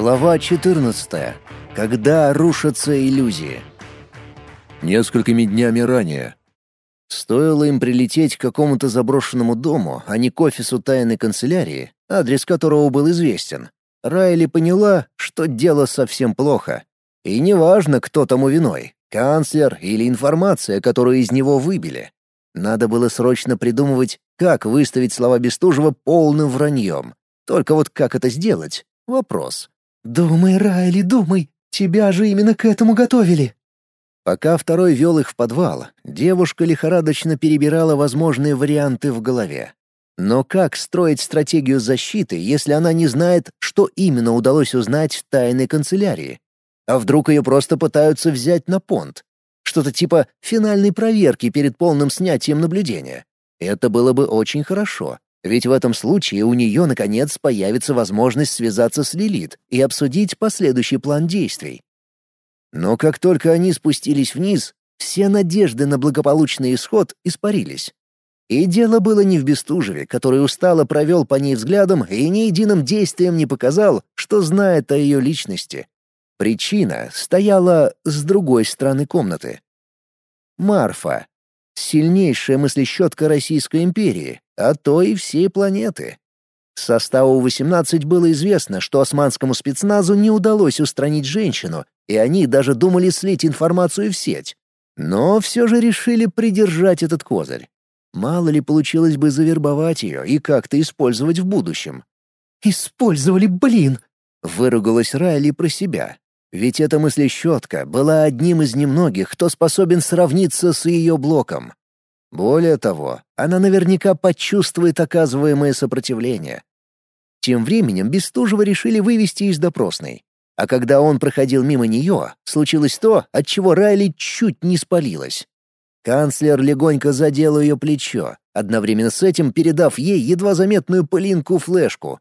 Глава 14. Когда рушатся иллюзии. Несколькими днями ранее. Стоило им прилететь к какому-то заброшенному дому, а не к офису тайной канцелярии, адрес которого был известен. Райли поняла, что дело совсем плохо. И неважно, кто тому виной — канцлер или информация, которую из него выбили. Надо было срочно придумывать, как выставить слова Бестужева полным враньем. Только вот как это сделать — вопрос. «Думай, Райли, думай! Тебя же именно к этому готовили!» Пока второй вел их в подвал, девушка лихорадочно перебирала возможные варианты в голове. Но как строить стратегию защиты, если она не знает, что именно удалось узнать в тайной канцелярии? А вдруг ее просто пытаются взять на понт? Что-то типа финальной проверки перед полным снятием наблюдения. Это было бы очень хорошо, ведь в этом случае у нее, наконец, появится возможность связаться с Лилит и обсудить последующий план действий. Но как только они спустились вниз, все надежды на благополучный исход испарились. И дело было не в Бестужеве, который устало провел по ней взглядом и ни единым действием не показал, что знает о ее личности. Причина стояла с другой стороны комнаты. Марфа, сильнейшая мыслещетка Российской империи, а то и всей планеты. Составу 18 было известно, что османскому спецназу не удалось устранить женщину, и они даже думали слить информацию в сеть. Но все же решили придержать этот козырь. Мало ли получилось бы завербовать ее и как-то использовать в будущем. «Использовали, блин!» — выругалась Райли про себя. Ведь эта мыслещетка была одним из немногих, кто способен сравниться с ее блоком. Более того, она наверняка почувствует оказываемое сопротивление. Тем временем Бестужева решили вывести из допросной. А когда он проходил мимо нее, случилось то, от чего Райли чуть не спалилась. Канцлер легонько задел ее плечо, одновременно с этим передав ей едва заметную пылинку-флешку.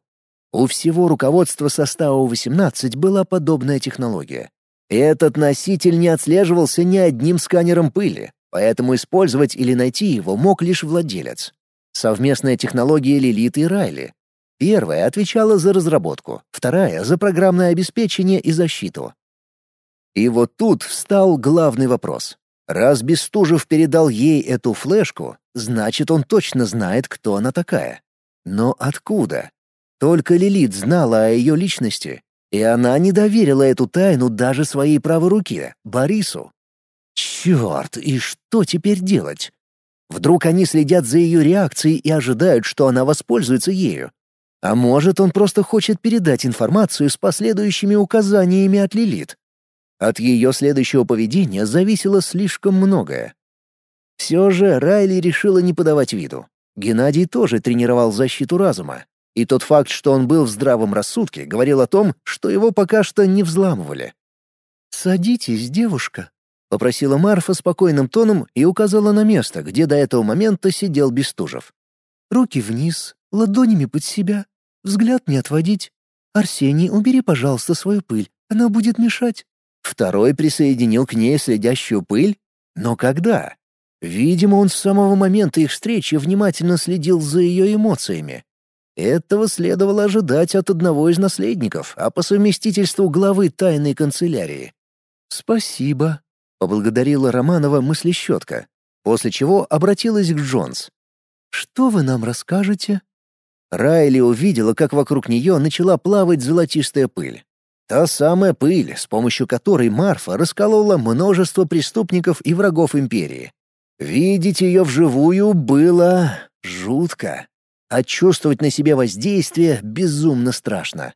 У всего руководства состава 18 была подобная технология. Этот носитель не отслеживался ни одним сканером пыли, Поэтому использовать или найти его мог лишь владелец. Совместная технология Лилит и Райли. Первая отвечала за разработку, вторая — за программное обеспечение и защиту. И вот тут встал главный вопрос. Раз Бестужев передал ей эту флешку, значит, он точно знает, кто она такая. Но откуда? Только Лилит знала о ее личности, и она не доверила эту тайну даже своей правой руке, Борису. Черт, и что теперь делать? Вдруг они следят за ее реакцией и ожидают, что она воспользуется ею. А может, он просто хочет передать информацию с последующими указаниями от Лилит. От ее следующего поведения зависело слишком многое. Все же Райли решила не подавать виду. Геннадий тоже тренировал защиту разума. И тот факт, что он был в здравом рассудке, говорил о том, что его пока что не взламывали. «Садитесь, девушка», — попросила Марфа спокойным тоном и указала на место, где до этого момента сидел Бестужев. «Руки вниз, ладонями под себя, взгляд не отводить. Арсений, убери, пожалуйста, свою пыль, она будет мешать». Второй присоединил к ней следящую пыль? Но когда? Видимо, он с самого момента их встречи внимательно следил за ее эмоциями. Этого следовало ожидать от одного из наследников, а по совместительству главы тайной канцелярии. «Спасибо», Поблагодарила Романова мыслещетка, после чего обратилась к Джонс. «Что вы нам расскажете?» Райли увидела, как вокруг нее начала плавать золотистая пыль. Та самая пыль, с помощью которой Марфа расколола множество преступников и врагов империи. Видеть ее вживую было жутко, а чувствовать на себе воздействие безумно страшно.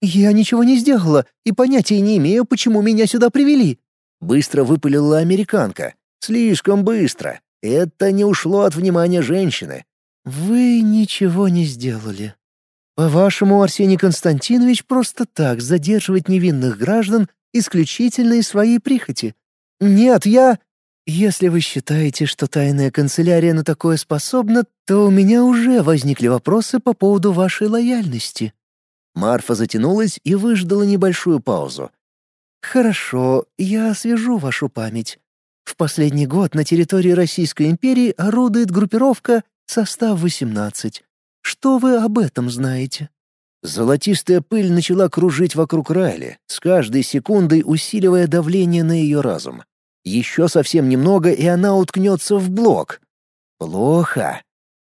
«Я ничего не сделала и понятия не имею, почему меня сюда привели», Быстро выпалила американка. Слишком быстро. Это не ушло от внимания женщины. «Вы ничего не сделали. По-вашему, Арсений Константинович просто так задерживает невинных граждан исключительно из своей прихоти? Нет, я...» «Если вы считаете, что тайная канцелярия на такое способна, то у меня уже возникли вопросы по поводу вашей лояльности». Марфа затянулась и выждала небольшую паузу. «Хорошо, я освежу вашу память. В последний год на территории Российской империи орудует группировка «Состав-18». Что вы об этом знаете?» Золотистая пыль начала кружить вокруг Райли, с каждой секундой усиливая давление на ее разум. Еще совсем немного, и она уткнется в блок. Плохо.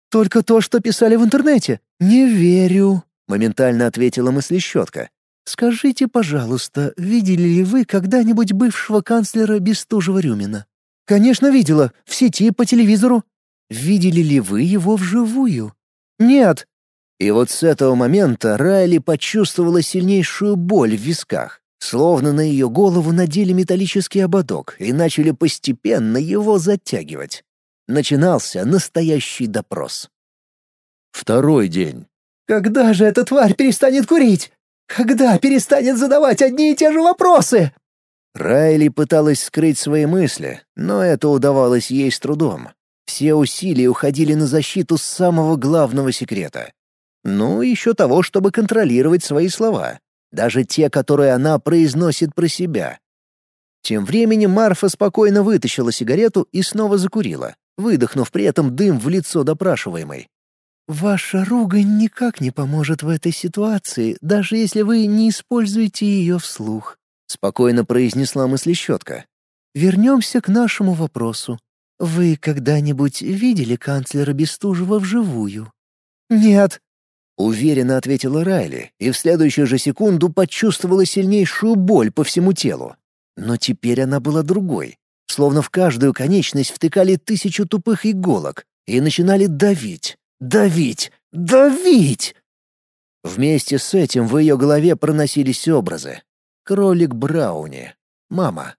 «Только то, что писали в интернете. Не верю», — моментально ответила мыслещетка. «Скажите, пожалуйста, видели ли вы когда-нибудь бывшего канцлера Бестужева-Рюмина?» «Конечно, видела. В сети, по телевизору». «Видели ли вы его вживую?» «Нет». И вот с этого момента Райли почувствовала сильнейшую боль в висках. Словно на ее голову надели металлический ободок и начали постепенно его затягивать. Начинался настоящий допрос. Второй день. «Когда же эта тварь перестанет курить? Когда перестанет задавать одни и те же вопросы?» Райли пыталась скрыть свои мысли, но это удавалось ей с трудом. Все усилия уходили на защиту самого главного секрета. Ну, еще того, чтобы контролировать свои слова даже те, которые она произносит про себя. Тем временем Марфа спокойно вытащила сигарету и снова закурила, выдохнув при этом дым в лицо допрашиваемой. «Ваша ругань никак не поможет в этой ситуации, даже если вы не используете ее вслух», — спокойно произнесла мыслещетка. «Вернемся к нашему вопросу. Вы когда-нибудь видели канцлера Бестужева вживую?» «Нет», Уверенно ответила Райли, и в следующую же секунду почувствовала сильнейшую боль по всему телу. Но теперь она была другой. Словно в каждую конечность втыкали тысячу тупых иголок и начинали давить, давить, давить. Вместе с этим в ее голове проносились образы. Кролик Брауни, мама,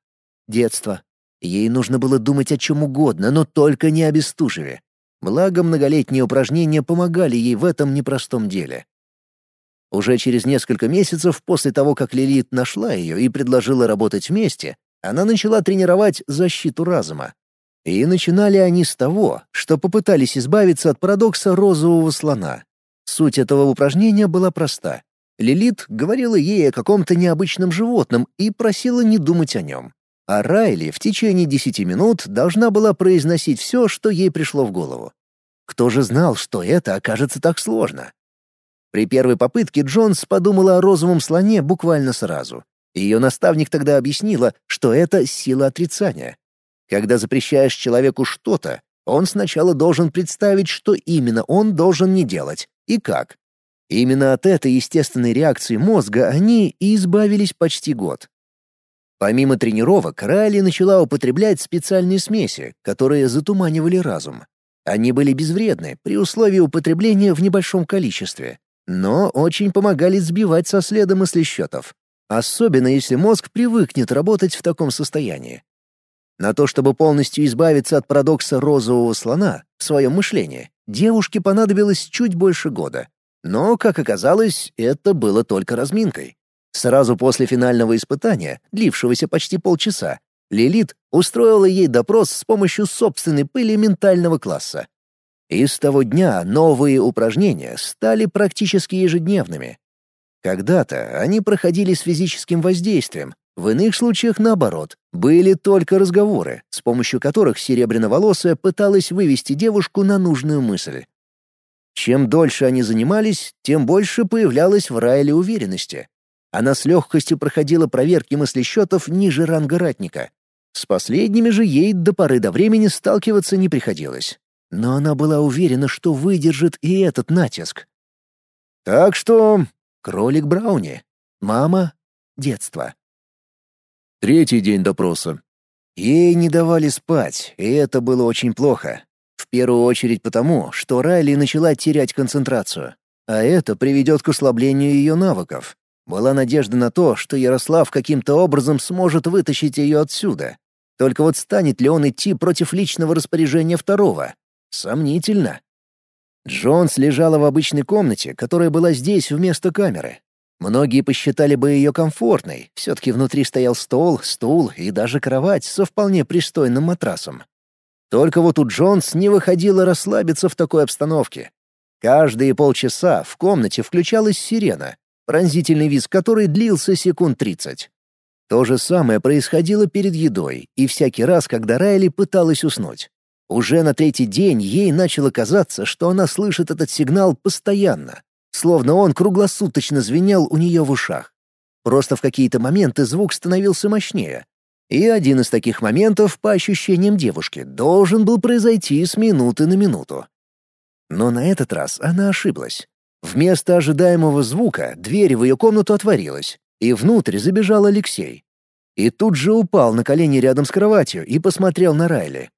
детство. Ей нужно было думать о чем угодно, но только не о Бестужеве. Благо, многолетние упражнения помогали ей в этом непростом деле. Уже через несколько месяцев после того, как Лилит нашла ее и предложила работать вместе, она начала тренировать защиту разума. И начинали они с того, что попытались избавиться от парадокса розового слона. Суть этого упражнения была проста. Лилит говорила ей о каком-то необычном животном и просила не думать о нем а Райли в течение десяти минут должна была произносить все, что ей пришло в голову. Кто же знал, что это окажется так сложно? При первой попытке Джонс подумала о розовом слоне буквально сразу. Ее наставник тогда объяснила, что это сила отрицания. Когда запрещаешь человеку что-то, он сначала должен представить, что именно он должен не делать и как. Именно от этой естественной реакции мозга они и избавились почти год. Помимо тренировок, Райли начала употреблять специальные смеси, которые затуманивали разум. Они были безвредны при условии употребления в небольшом количестве, но очень помогали сбивать со следа мыслесчетов, особенно если мозг привыкнет работать в таком состоянии. На то, чтобы полностью избавиться от парадокса розового слона в своем мышлении, девушке понадобилось чуть больше года. Но, как оказалось, это было только разминкой. Сразу после финального испытания, длившегося почти полчаса, Лилит устроила ей допрос с помощью собственной пыли ментального класса. И с того дня новые упражнения стали практически ежедневными. Когда-то они проходили с физическим воздействием, в иных случаях, наоборот, были только разговоры, с помощью которых серебряноволосая пыталась вывести девушку на нужную мысль. Чем дольше они занимались, тем больше появлялось в Райле уверенности. Она с легкостью проходила проверки мыслесчетов ниже ранга ратника. С последними же ей до поры до времени сталкиваться не приходилось. Но она была уверена, что выдержит и этот натиск. Так что... Кролик Брауни. Мама. Детство. Третий день допроса. Ей не давали спать, и это было очень плохо. В первую очередь потому, что Райли начала терять концентрацию. А это приведет к ослаблению ее навыков. Была надежда на то, что Ярослав каким-то образом сможет вытащить ее отсюда. Только вот станет ли он идти против личного распоряжения второго? Сомнительно. Джонс лежала в обычной комнате, которая была здесь вместо камеры. Многие посчитали бы ее комфортной, все-таки внутри стоял стол, стул и даже кровать со вполне пристойным матрасом. Только вот у Джонс не выходило расслабиться в такой обстановке. Каждые полчаса в комнате включалась сирена, пронзительный визг который длился секунд тридцать. То же самое происходило перед едой и всякий раз, когда Райли пыталась уснуть. Уже на третий день ей начало казаться, что она слышит этот сигнал постоянно. словно он круглосуточно звенел у нее в ушах. Просто в какие-то моменты звук становился мощнее. И один из таких моментов, по ощущениям девушки, должен был произойти с минуты на минуту. Но на этот раз она ошиблась. Вместо ожидаемого звука дверь в ее комнату отворилась, и внутрь забежал Алексей. И тут же упал на колени рядом с кроватью и посмотрел на Райли.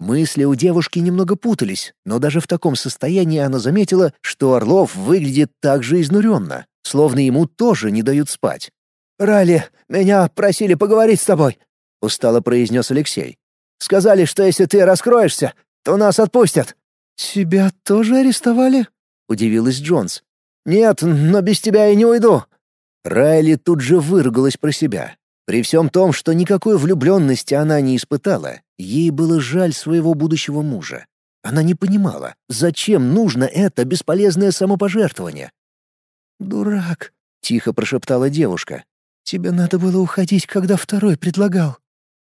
Мысли у девушки немного путались, но даже в таком состоянии она заметила, что Орлов выглядит так же изнуренно, словно ему тоже не дают спать. «Райли, меня просили поговорить с тобой», — устало произнес Алексей. «Сказали, что если ты раскроешься, то нас отпустят». «Тебя тоже арестовали?» — удивилась Джонс. «Нет, но без тебя я не уйду». Райли тут же выругалась про себя. При всем том, что никакой влюбленности она не испытала, ей было жаль своего будущего мужа. Она не понимала, зачем нужно это бесполезное самопожертвование. «Дурак», — тихо прошептала девушка. «Тебе надо было уходить, когда второй предлагал».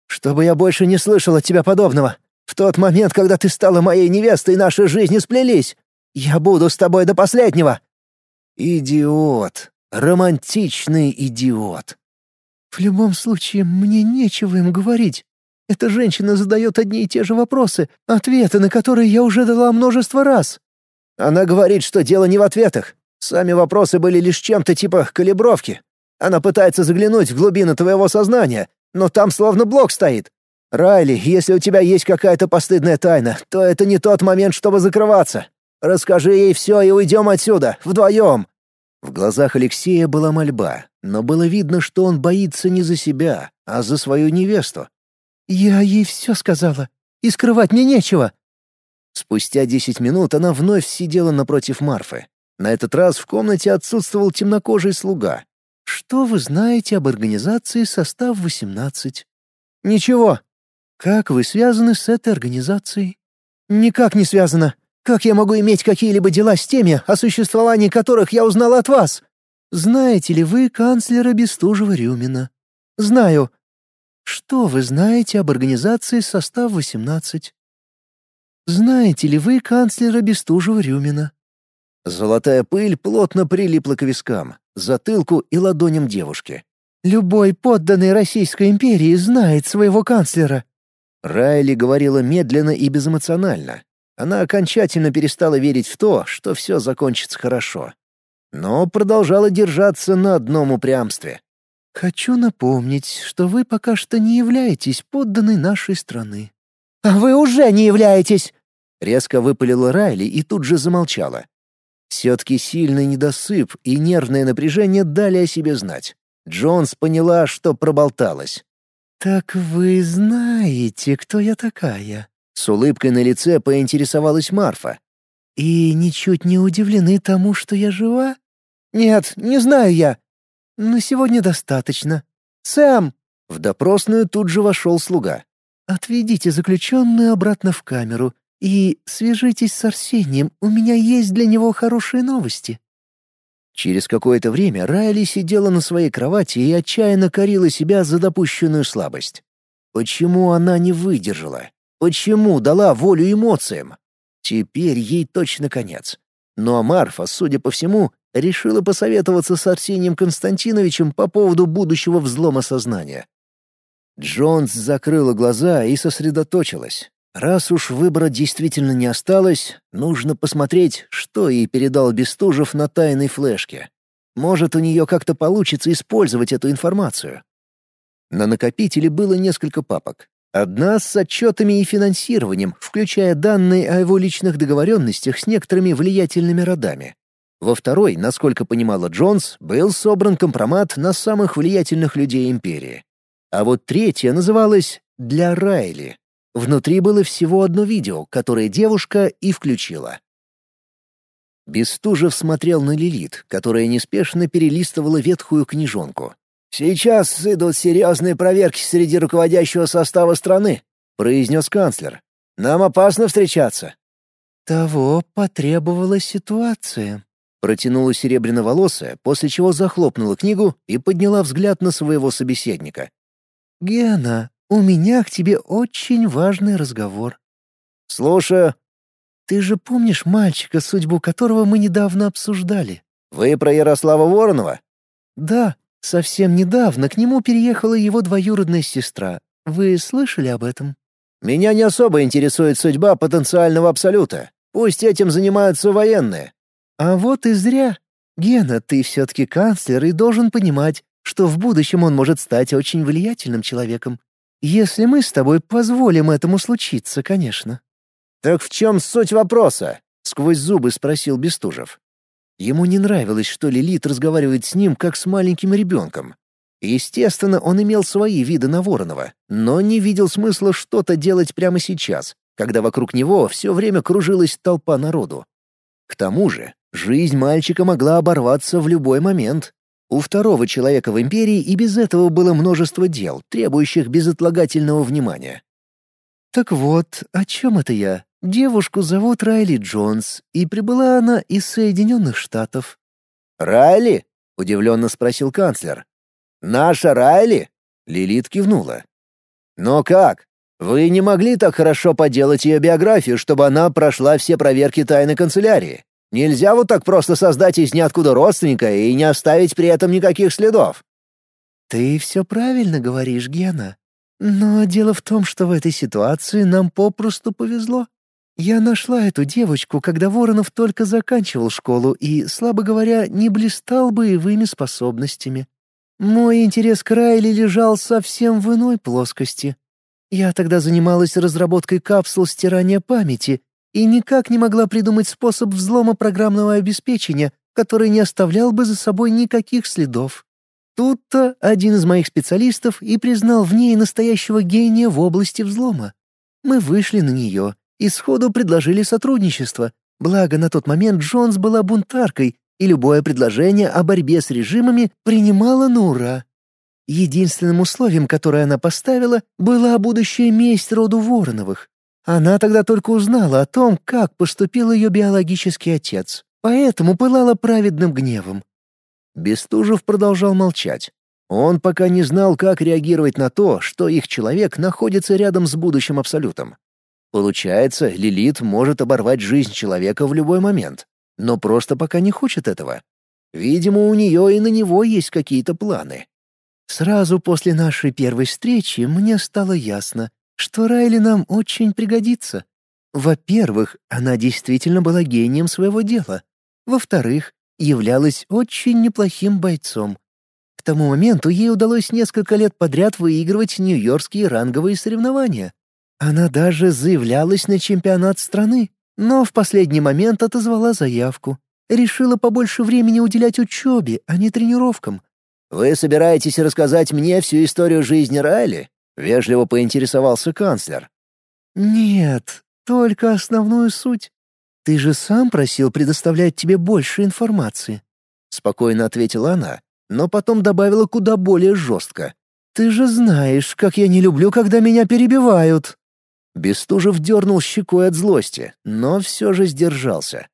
«Чтобы я больше не слышал от тебя подобного. В тот момент, когда ты стала моей невестой, наши жизни сплелись. Я буду с тобой до последнего». «Идиот. Романтичный идиот». В любом случае, мне нечего им говорить. Эта женщина задает одни и те же вопросы, ответы на которые я уже дала множество раз. Она говорит, что дело не в ответах. Сами вопросы были лишь чем-то типа калибровки. Она пытается заглянуть в глубины твоего сознания, но там словно блок стоит. Райли, если у тебя есть какая-то постыдная тайна, то это не тот момент, чтобы закрываться. Расскажи ей все и уйдем отсюда, вдвоем. В глазах Алексея была мольба, но было видно, что он боится не за себя, а за свою невесту. «Я ей все сказала, и скрывать мне нечего». Спустя десять минут она вновь сидела напротив Марфы. На этот раз в комнате отсутствовал темнокожий слуга. «Что вы знаете об организации «Состав 18»?» «Ничего». «Как вы связаны с этой организацией?» «Никак не связано. Как я могу иметь какие-либо дела с теми, о существовании которых я узнала от вас?» «Знаете ли вы канцлера Бестужева-Рюмина?» «Знаю». «Что вы знаете об организации «Состав 18»?» «Знаете ли вы канцлера Бестужева-Рюмина?» Золотая пыль плотно прилипла к вискам, затылку и ладоням девушки. «Любой подданный Российской империи знает своего канцлера». Райли говорила медленно и безэмоционально, она окончательно перестала верить в то, что все закончится хорошо. Но продолжала держаться на одном упрямстве. «Хочу напомнить, что вы пока что не являетесь подданной нашей страны». «А вы уже не являетесь!» Резко выпалила Райли и тут же замолчала. Все-таки сильный недосып и нервное напряжение дали о себе знать. Джонс поняла, что проболталась. «Так вы знаете, кто я такая?» С улыбкой на лице поинтересовалась Марфа. «И ничуть не удивлены тому, что я жива?» «Нет, не знаю я». «Но сегодня достаточно. Сэм!» В допросную тут же вошел слуга. «Отведите заключенную обратно в камеру и свяжитесь с Арсением, у меня есть для него хорошие новости». Через какое-то время Райли сидела на своей кровати и отчаянно корила себя за допущенную слабость. Почему она не выдержала? Почему дала волю эмоциям? Теперь ей точно конец. Ну а Марфа, судя по всему, решила посоветоваться с Арсением Константиновичем по поводу будущего взлома сознания. Джонс закрыла глаза и сосредоточилась. Раз уж выбора действительно не осталось, нужно посмотреть, что ей передал Бестужев на тайной флешке. Может, у нее как-то получится использовать эту информацию. На накопителе было несколько папок. Одна с отчетами и финансированием, включая данные о его личных договоренностях с некоторыми влиятельными родами. Во второй, насколько понимала Джонс, был собран компромат на самых влиятельных людей империи. А вот третья называлась «Для Райли». Внутри было всего одно видео, которое девушка и включила. Бестужев смотрел на Лилит, которая неспешно перелистывала ветхую книжонку. «Сейчас идут серьезные проверки среди руководящего состава страны», — произнес канцлер. «Нам опасно встречаться». «Того потребовала ситуация», — протянула серебряноволосая, после чего захлопнула книгу и подняла взгляд на своего собеседника. «Гена, у меня к тебе очень важный разговор». «Слушаю». «Ты же помнишь мальчика, судьбу которого мы недавно обсуждали?» Вы про Ярослава Воронова?» «Да, совсем недавно к нему переехала его двоюродная сестра. Вы слышали об этом?» «Меня не особо интересует судьба потенциального абсолюта. Пусть этим занимаются военные». «А вот и зря. Гена, ты все-таки канцлер и должен понимать, что в будущем он может стать очень влиятельным человеком. Если мы с тобой позволим этому случиться, конечно». «Так в чем суть вопроса?» — сквозь зубы спросил Бестужев. Ему не нравилось, что Лилит разговаривает с ним, как с маленьким ребенком. Естественно, он имел свои виды на Воронова, но не видел смысла что-то делать прямо сейчас, когда вокруг него все время кружилась толпа народу. К тому же, жизнь мальчика могла оборваться в любой момент. У второго человека в Империи и без этого было множество дел, требующих безотлагательного внимания. «Так вот, о чем это я? Девушку зовут Райли Джонс, и прибыла она из Соединенных Штатов». «Райли?» — удивленно спросил канцлер. «Наша Райли?» — Лилит кивнула. «Но как? Вы не могли так хорошо поделать ее биографию, чтобы она прошла все проверки тайной канцелярии? Нельзя вот так просто создать из ниоткуда родственника и не оставить при этом никаких следов». «Ты все правильно говоришь, Гена. Но дело в том, что в этой ситуации нам попросту повезло. Я нашла эту девочку, когда Воронов только заканчивал школу и, слабо говоря, не блистал боевыми способностями. Мой интерес к Райли лежал совсем в иной плоскости. Я тогда занималась разработкой капсул стирания памяти и никак не могла придумать способ взлома программного обеспечения, который не оставлял бы за собой никаких следов. Тут-то один из моих специалистов и признал в ней настоящего гения в области взлома. Мы вышли на нее и сходу предложили сотрудничество, благо на тот момент Джонс была бунтаркой, и любое предложение о борьбе с режимами принимала на ура. Единственным условием, которое она поставила, была будущая месть роду Вороновых. Она тогда только узнала о том, как поступил ее биологический отец, поэтому пылала праведным гневом. Бестужев продолжал молчать. Он пока не знал, как реагировать на то, что их человек находится рядом с будущим абсолютом. Получается, Лилит может оборвать жизнь человека в любой момент, но просто пока не хочет этого. Видимо, у нее и на него есть какие-то планы. Сразу после нашей первой встречи мне стало ясно, что Райли нам очень пригодится. Во-первых, она действительно была гением своего дела. Во-вторых, являлась очень неплохим бойцом. К тому моменту ей удалось несколько лет подряд выигрывать нью-йоркские ранговые соревнования. Она даже заявлялась на чемпионат страны, но в последний момент отозвала заявку. Решила побольше времени уделять учебе, а не тренировкам. «Вы собираетесь рассказать мне всю историю жизни Райли?» — вежливо поинтересовался канцлер. «Нет, только основную суть. «Ты же сам просил предоставлять тебе больше информации», — спокойно ответила она, но потом добавила куда более жестко. «Ты же знаешь, как я не люблю, когда меня перебивают». Бестужев дернул щекой от злости, но все же сдержался.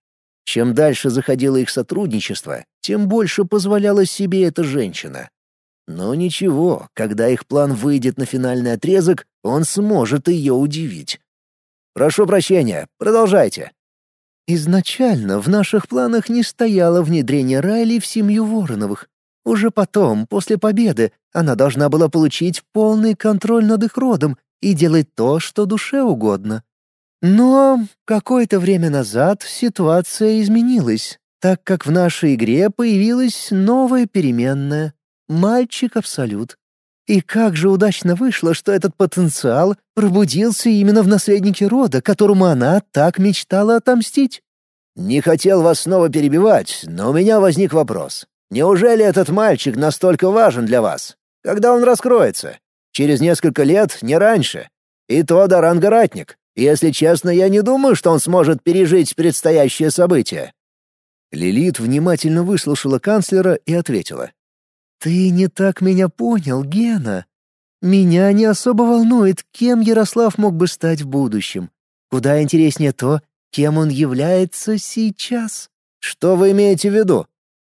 Чем дальше заходило их сотрудничество, тем больше позволяла себе эта женщина. Но ничего, когда их план выйдет на финальный отрезок, он сможет ее удивить. «Прошу прощения, продолжайте», Изначально в наших планах не стояло внедрение Райли в семью Вороновых. Уже потом, после победы, она должна была получить полный контроль над их родом и делать то, что душе угодно. Но какое-то время назад ситуация изменилась, так как в нашей игре появилась новая переменная — мальчик-абсолют. И как же удачно вышло, что этот потенциал пробудился именно в наследнике рода, которому она так мечтала отомстить. «Не хотел вас снова перебивать, но у меня возник вопрос. Неужели этот мальчик настолько важен для вас? Когда он раскроется? Через несколько лет, не раньше. И то до ранга ратник. Если честно, я не думаю, что он сможет пережить предстоящее событие». Лилит внимательно выслушала канцлера и ответила. «Ты не так меня понял, Гена. Меня не особо волнует, кем Ярослав мог бы стать в будущем. Куда интереснее то, кем он является сейчас. Что вы имеете в виду?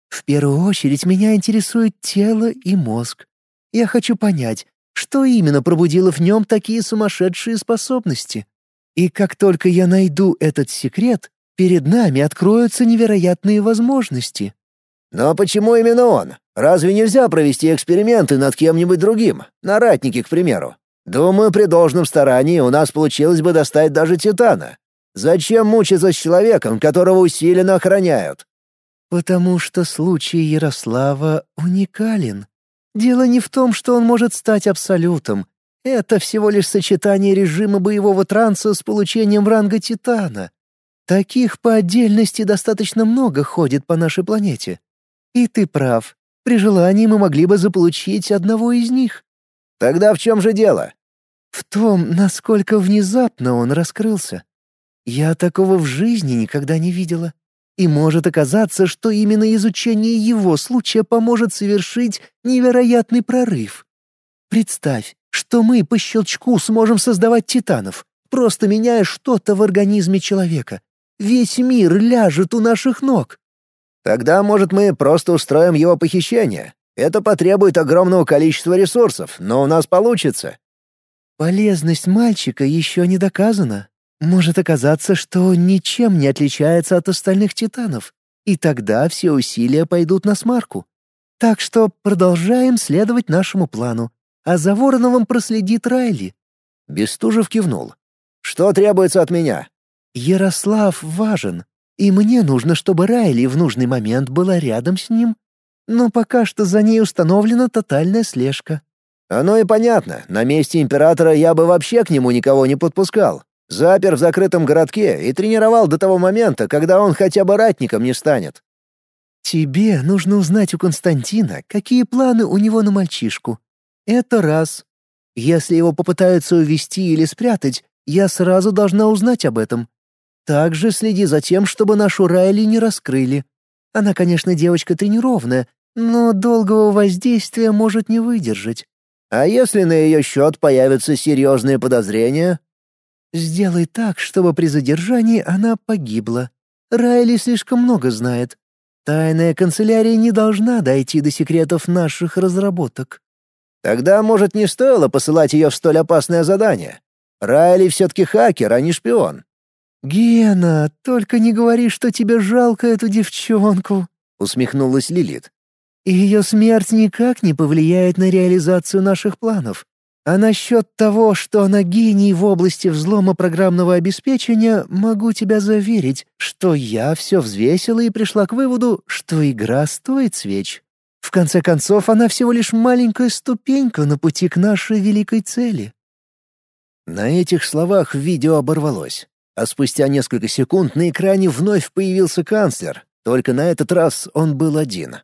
В первую очередь меня интересует тело и мозг. Я хочу понять, что именно пробудило в нем такие сумасшедшие способности. И как только я найду этот секрет, перед нами откроются невероятные возможности. Но почему именно он? Разве нельзя провести эксперименты над кем-нибудь другим? На ратнике, к примеру. Думаю, при должном старании у нас получилось бы достать даже Титана. Зачем мучиться с человеком, которого усиленно охраняют? Потому что случай Ярослава уникален. Дело не в том, что он может стать абсолютом. Это всего лишь сочетание режима боевого транса с получением ранга Титана. Таких по отдельности достаточно много ходит по нашей планете. И ты прав. При желании мы могли бы заполучить одного из них. Тогда в чем же дело? В том, насколько внезапно он раскрылся. Я такого в жизни никогда не видела. И может оказаться, что именно изучение его случая поможет совершить невероятный прорыв. Представь, что мы по щелчку сможем создавать титанов, просто меняя что-то в организме человека. Весь мир ляжет у наших ног. Тогда, может, мы просто устроим его похищение. Это потребует огромного количества ресурсов, но у нас получится. Полезность мальчика еще не доказана. Может оказаться, что ничем не отличается от остальных титанов, и тогда все усилия пойдут на смарку. Так что продолжаем следовать нашему плану, а за Вороновым проследит Райли». Бестужев кивнул. «Что требуется от меня?» «Ярослав важен, и мне нужно, чтобы Райли в нужный момент была рядом с ним. Но пока что за ней установлена тотальная слежка». «Оно и понятно. На месте императора я бы вообще к нему никого не подпускал. Запер в закрытом городке и тренировал до того момента, когда он хотя бы ратником не станет. Тебе нужно узнать у Константина, какие планы у него на мальчишку. Это раз. Если его попытаются увести или спрятать, я сразу должна узнать об этом. Также следи за тем, чтобы нашу Райли не раскрыли. Она, конечно, девочка тренированная, но долгого воздействия может не выдержать. А если на ее счет появятся серьезные подозрения? Сделай так, чтобы при задержании она погибла. Райли слишком много знает. Тайная канцелярия не должна дойти до секретов наших разработок. Тогда, может, не стоило посылать ее в столь опасное задание? Райли все-таки хакер, а не шпион. «Гена, только не говори, что тебе жалко эту девчонку», — усмехнулась Лилит. «Ее смерть никак не повлияет на реализацию наших планов. А насчет того, что она гений в области взлома программного обеспечения, могу тебя заверить, что я все взвесила и пришла к выводу, что игра стоит свеч. В конце концов, она всего лишь маленькая ступенька на пути к нашей великой цели. На этих словах видео оборвалось, а спустя несколько секунд на экране вновь появился канцлер, только на этот раз он был один.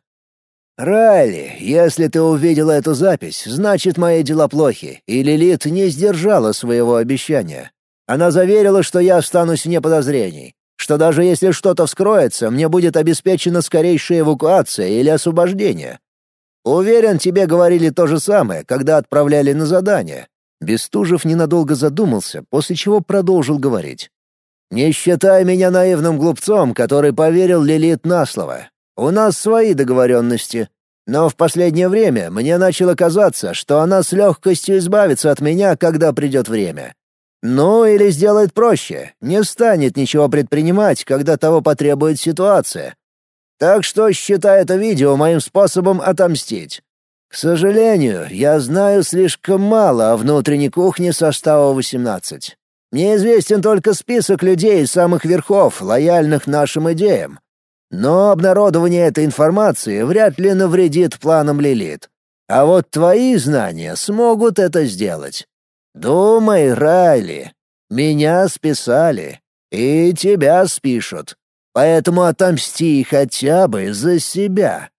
«Райли, если ты увидела эту запись, значит, мои дела плохи, и Лилит не сдержала своего обещания. Она заверила, что я останусь вне подозрений, что даже если что-то вскроется, мне будет обеспечена скорейшая эвакуация или освобождение. Уверен, тебе говорили то же самое, когда отправляли на задание». Бестужев ненадолго задумался, после чего продолжил говорить. «Не считай меня наивным глупцом, который поверил Лилит на слово. У нас свои договоренности. Но в последнее время мне начало казаться, что она с легкостью избавится от меня, когда придет время. Ну или сделает проще, не станет ничего предпринимать, когда того потребует ситуация. Так что считай это видео моим способом отомстить. К сожалению, я знаю слишком мало о внутренней кухне состава 18. Мне известен только список людей самых верхов, лояльных нашим идеям. Но обнародование этой информации вряд ли навредит планам Лилит. А вот твои знания смогут это сделать. Думай, Райли, меня списали, и тебя спишут. Поэтому отомсти хотя бы за себя.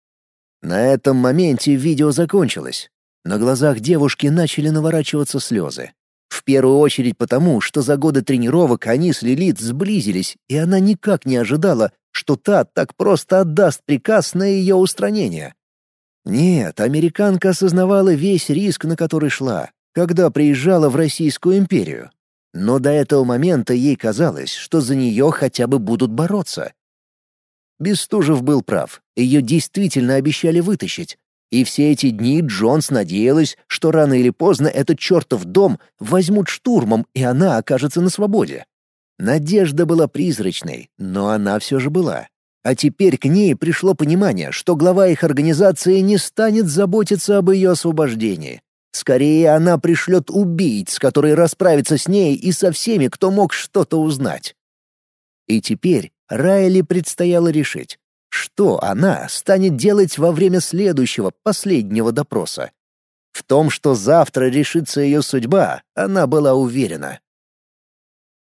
На этом моменте видео закончилось. На глазах девушки начали наворачиваться слезы. В первую очередь потому, что за годы тренировок они с Лилит сблизились, и она никак не ожидала, что та так просто отдаст приказ на ее устранение. Нет, американка осознавала весь риск, на который шла, когда приезжала в Российскую империю. Но до этого момента ей казалось, что за нее хотя бы будут бороться. Бестужев был прав, ее действительно обещали вытащить. И все эти дни Джонс надеялась, что рано или поздно этот чертов дом возьмут штурмом, и она окажется на свободе. Надежда была призрачной, но она все же была. А теперь к ней пришло понимание, что глава их организации не станет заботиться об ее освобождении. Скорее, она пришлет убийц, которые расправятся с ней и со всеми, кто мог что-то узнать. И теперь Райли предстояло решить, что она станет делать во время следующего, последнего допроса. В том, что завтра решится ее судьба, она была уверена.